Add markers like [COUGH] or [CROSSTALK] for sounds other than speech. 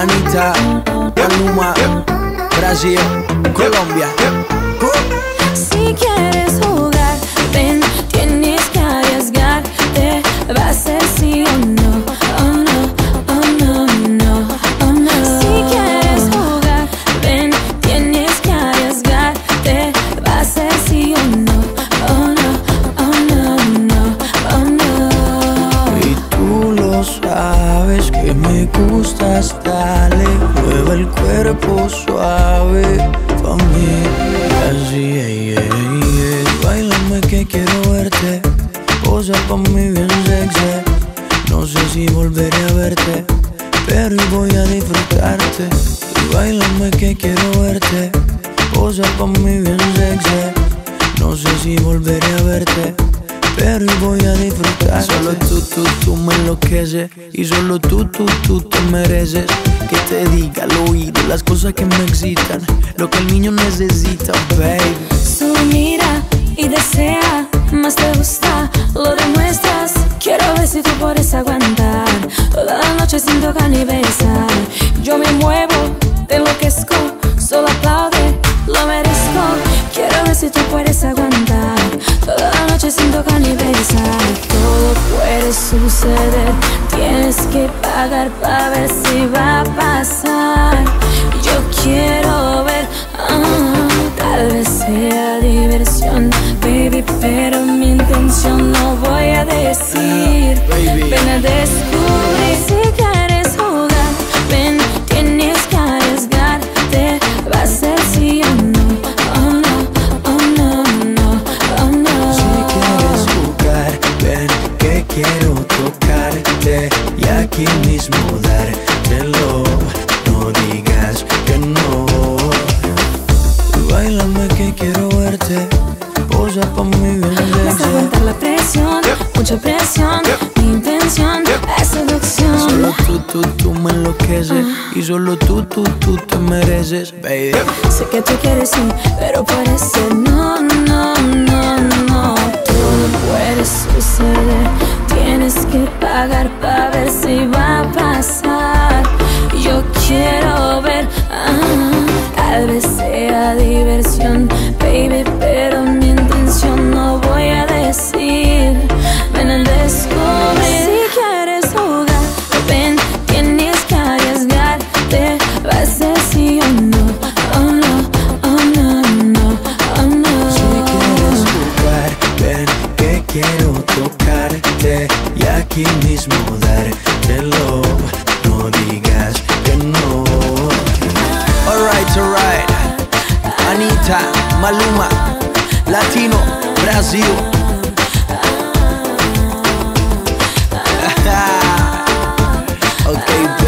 Anita, Maluma, Brasil, Colombia. Me gustas, dale, mueve el cuerpo suave pa' mí. Así, ey, ey, ey. Bailame que quiero verte, posa pa' mí bien sexy. No sé si volveré a verte, pero voy a disfrutarte. Y bailame que quiero verte, posa pa' mí bien sexy. No sé si volveré a verte. Pero hoy voy a disfrutar. Solo tú, tú, tú me enloqueces. Y solo tú, tú, tú te mereces. Que te diga al oído las cosas que me excitan. Lo que el niño necesita, baby. Solo mira y desea, más te gusta, lo demuestras. Quiero ver si tú puedes aguantar toda la noche sin tocar ni besar. Yo me muevo, te enloquezco, solo aplaude, lo merezco. Quiero ver si tú puedes aguantar toda la noche sin tocar ni pagar para ver si va a pasar. Yo quiero ver, ah, tal vez sea diversión, baby, pero mi intención no voy a decir. [LAUGHS] Ven a descubrir si quieres jugar, ven, tienes que arriesgarte, va a ser sí o no, oh no, oh no, no, oh no. Si quieres jugar, ven que quiero presión, mucha presión. Mi intención es seducción. Solo tú, tú, tú me enloqueces Y solo tú, tú, tú te mereces, baby Sé que tú quieres sí, pero ser no, no, no, no. Todo puede suceder. Tienes que pagar para ver si va a pasar. Yo quiero ver, ah, tal vez sea diversión, baby, quiero tocarte Y aquí mismo dártelo No digas que no. Alright, alright Anita, Maluma Latino, Brasil. [LAUGHS] Ok,